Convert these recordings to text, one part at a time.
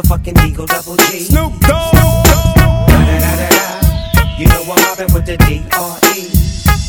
motherfucking Eagle Double G. Snoop Dogg. You know I'm mobbing with the D-R-E.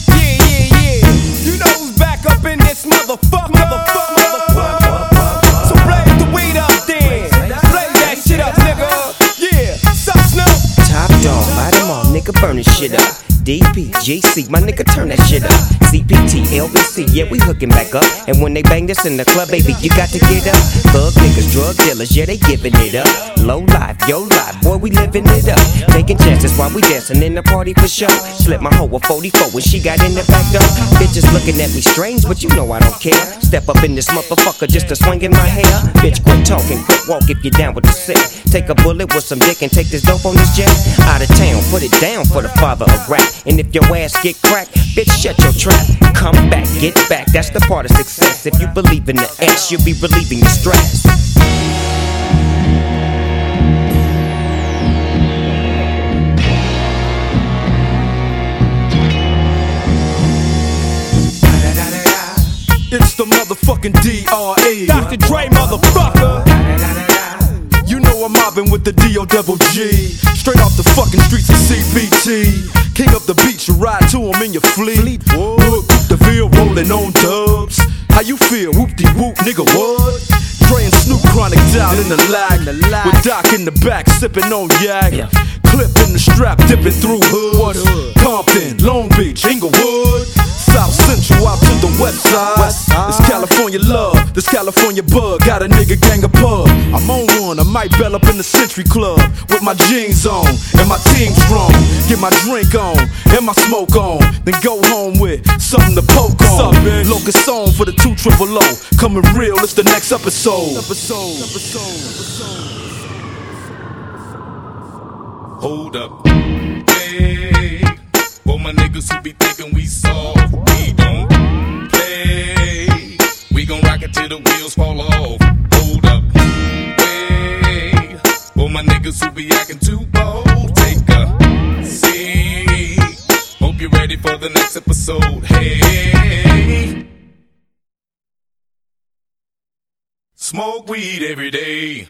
Yeah, yeah, yeah. You know who's back up in this motherfucker. Motherfucker, motherfucker. So blaze the weed up then. Blaze that shit up, nigga. Yeah. Sup, Snoop? Top dog, buy them all, nigga, burn this shit up. DPGC, my nigga, turn that shit up. CPT, LBC, yeah, we hooking back up. And when they bang this in the club, baby, you got to get up. Thug niggas, drug dealers, yeah, they giving it up. Low life, yo life, boy, we living it up. Taking chances while we dancing in the party for sure. Slip my hoe a 44 when she got in the back door. Bitches looking at me strange, but you know I don't care. Step up in this motherfucker just to swing in my hair. Bitch, quit talking, quit walk if you're down with the sick. Take a bullet with some dick and take this dope on this jet. Out of town, put it down for the father of rap. And if your ass get cracked, bitch, shut your trap. Come back, get back, that's the part of success. If you believe in the ass, you'll be relieving your stress. It's the motherfucking D.R.E. Dr. Dre, motherfucker. You know I'm mobbing with the D.O. double G. Straight off the fucking streets of CPT. King of the beach, you ride to him in your fleet. Look, the field rolling on dubs. How you feel? Whoop de whoop, nigga, what? And Snoop Chronic down in the lag. With Doc in the back, sipping on yak. Clip in the strap, dipping through hood. Compton, Long Beach, Inglewood. South Central out to the west side. This California love, California bug. Got a nigga gang of pub. I'm on one, I might bell up in the Century Club with my jeans on and my team strong. Get my drink on and my smoke on. Then go home with something to poke on. Locus song for the two triple O. Coming real, it's the next episode. Episode, episode, episode. Hold up. Hey, for my niggas who be thinking we soft, we don't play. We gon' rock it till the wheels fall off. Hold up. Hey, for my niggas who be acting too bold, take a seat. Hope you're ready for the next episode. Hey. Smoke weed every day.